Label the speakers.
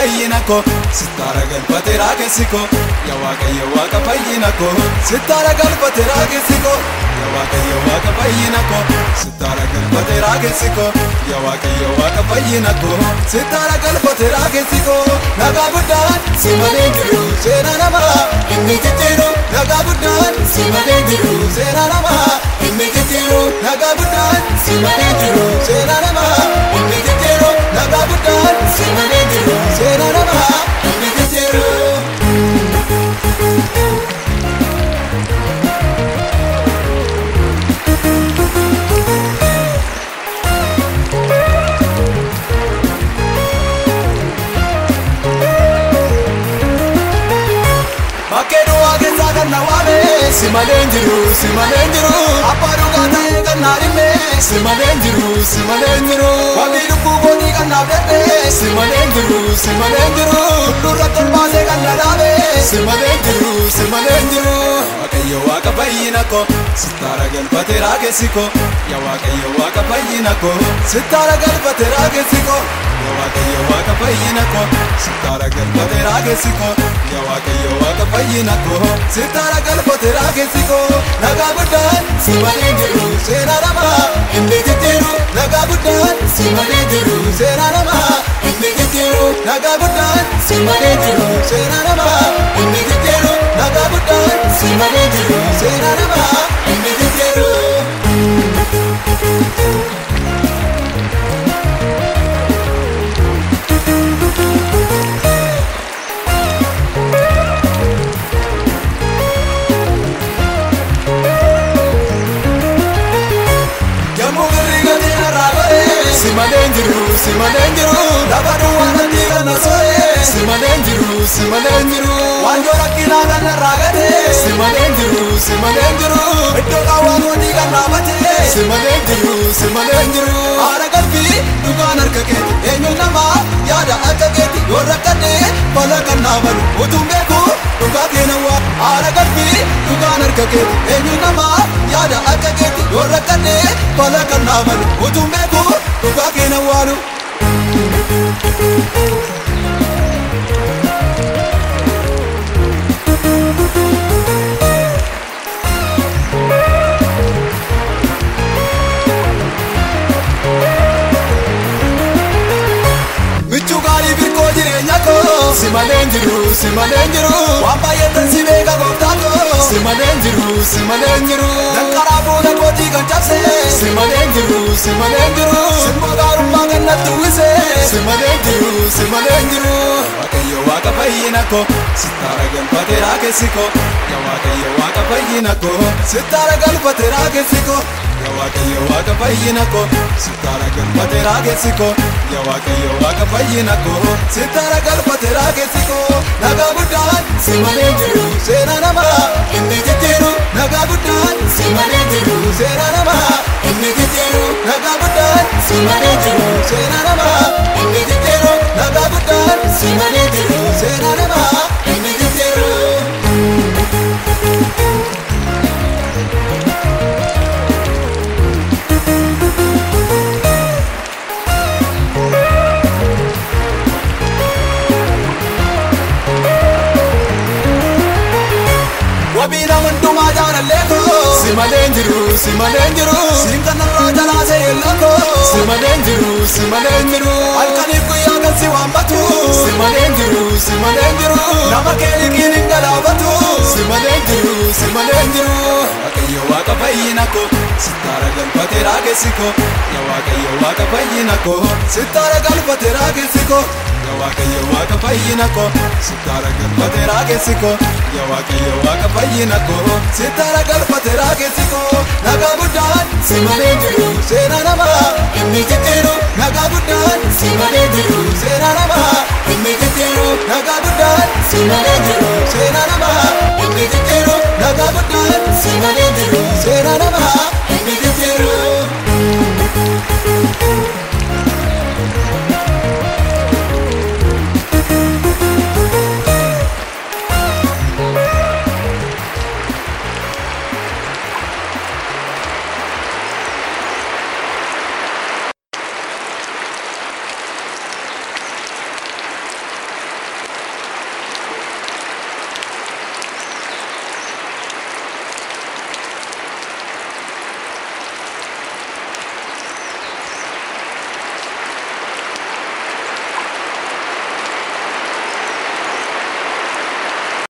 Speaker 1: koo sittaara galfate raagessi koo yaa waaqayyo waaqa fayyina koo sittaara galfate raagessi koo yaa waaqayyo waaqa fayyina koo sittaara galfate raagessi koo yaa waaqayyo waaqa fayyina koo sittaara galfate raagessi koo nagaa guddaan si malee jiru seena namaa inni jijjiiru nagaa guddaan si malee jiru seena namaa inni jijjiiru nagaa guddaan si malee jiru seena namaa inni jijjiiru nagaa guddaan si malee waame si malee jiru si malee jiru abbaa dhugaa ta'ee kan na dhimme si malee jiru si malee jiru wabii lubbuu kootii kan naaf dhedhe si malee jiru si malee jiru lurra tolbaasee kan na dhaabe si malee jiru si malee jiru. Waaqayyo waaqa fayyina koo sittaara galfate raagessi koo yaa waaqayyo waaqa fayyina koo sittaara galfate raagessi koo yaa waaqayyo waaqa fayyina koo sittaara raagessi koo yaa waaqayyo waaqa fayyina koo sittaara galfate raagessi koo nagaa guddaan si malee jiru seena namaa inni jijjiiru nagaa guddaan si malee jiru seena namaa inni jijjiiru nagaa guddaan si malee jiru seena namaa inni jijjiiru nagaa guddaan si malee jiru seena namaa jiru si malee jiru waanjoo rakkinaa kan narraa gate si malee jiru si malee jiru iddoo qaawwaa mootii kan dhaabate si malee jiru si malee jiru haadha galbii dhugaan harka keeti eenyu namaa yaada akka keeti yoo rakkadhee fala kan naabalu utuun beeku dhugaa keena waa haadha galbii dhugaan harka keeti eenyu namaa yaada akka keeti yoo rakkadhee fala kan naabalu utuun beeku dhugaa keena jiru si malee jiru waan baay'eetan si beeka gooftaa koo si malee jiru si malee jiru danqaraa fuula kootii kan cabse si malee jiru si malee jiru simmoo gaarummaa kan natti uwwise si malee jiru si malee jiru. Waaqayyo waaqa fayyina koo sittaara galfate raagessi koo yaa waaqayyo waaqa fayyina koo sittaara galfate raagessi koo yaa waaqayyo waaqa fayyina koo sittaara galfate raagessi koo yaa waaqayyo waaqa fayyina koo sittaara galfate raagessi koo nagaa guddaan si malee jiru seena namaa inni jijjiiru nagaa guddaan si malee jiru seena namaa inni jijjiiru nagaa guddaan si malee jiru seena namaa Wabiina hundumaa jaalallee koo si malee jiru si malee jiru siin kanarraa jalaa seeyelloo koo si malee jiru si malee jiru halkaniif guyyaa kan si waammatu si malee jiru si malee jiru nama keelikiin hin galaafatu si malee jiru si malee jiru. Waaqayyo waaqa fayyina koo sittaara galfate raagessi koo yaa waaqayyo waaqa fayyina koo sittaara galfate raagessi koo. Ya waaqayyo waaqa fayyina koo Sitaara galfate raagessi koo Ya waaqayyo waaqa fayyina koo Sitaara galfate raagessi koo Nagaa guddaan si malee jiru seena namaa Inni jijjiiru Nagaa guddaan si malee jiru seena namaa Inni jijjiiru Nagaa guddaan si malee jiru seena namaa